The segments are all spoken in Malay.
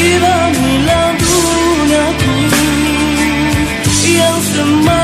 Tiba menghilang dunia Yang semangat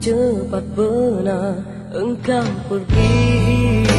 Cepat benar engkau pergi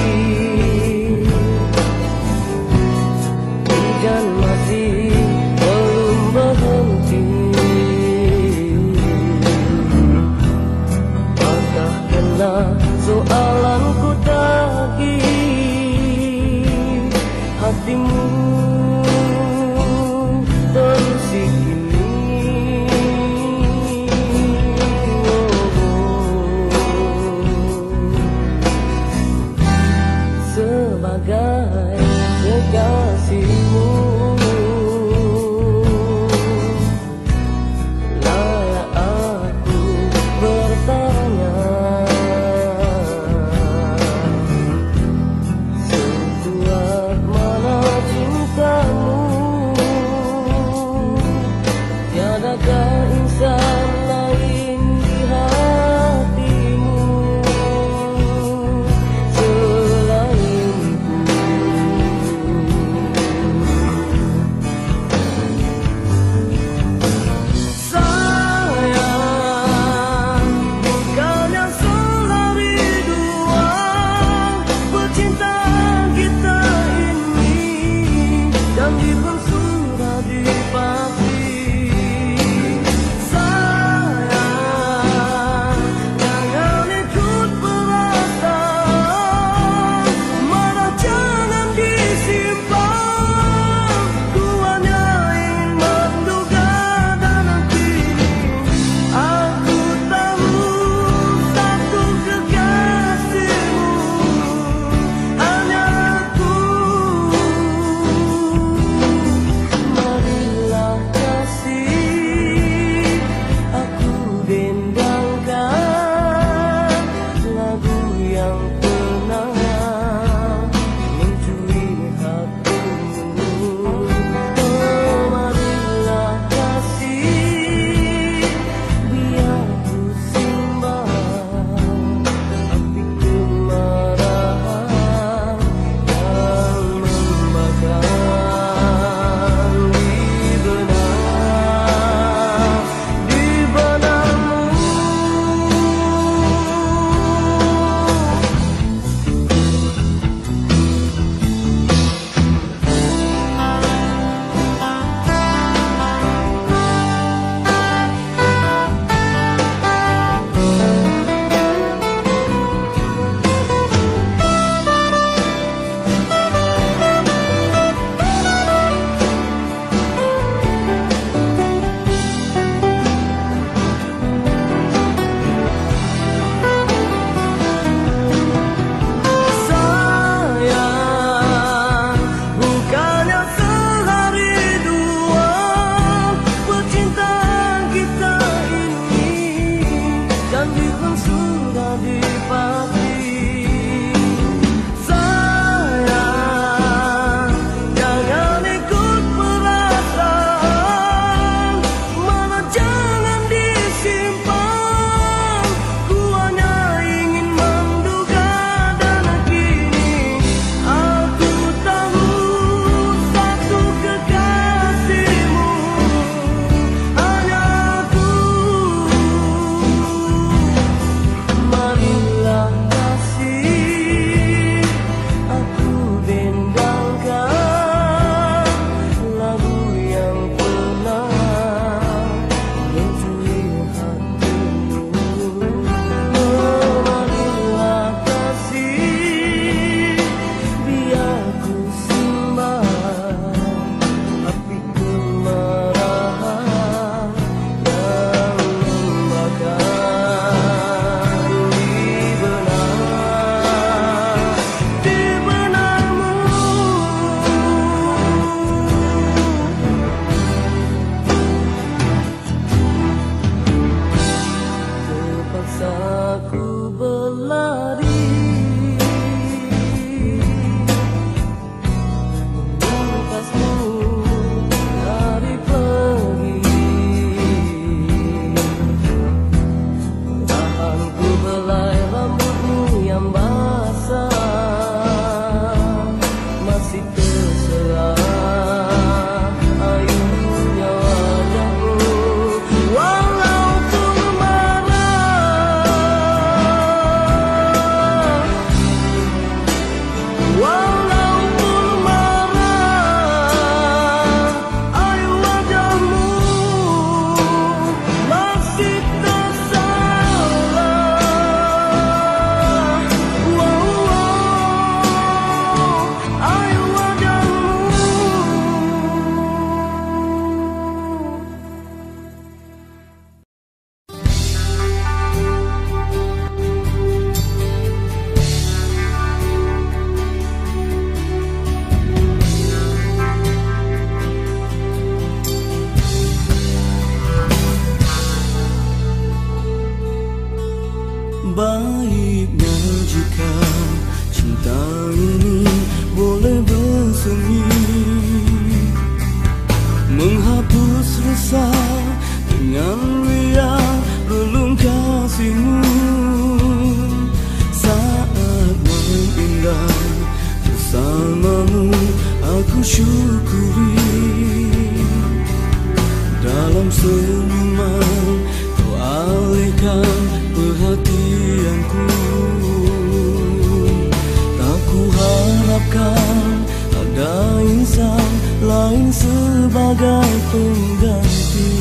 bukan ada insan lain sebagai pengganti.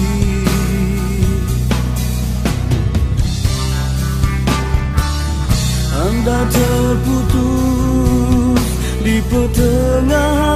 Anda terputus di pertengahan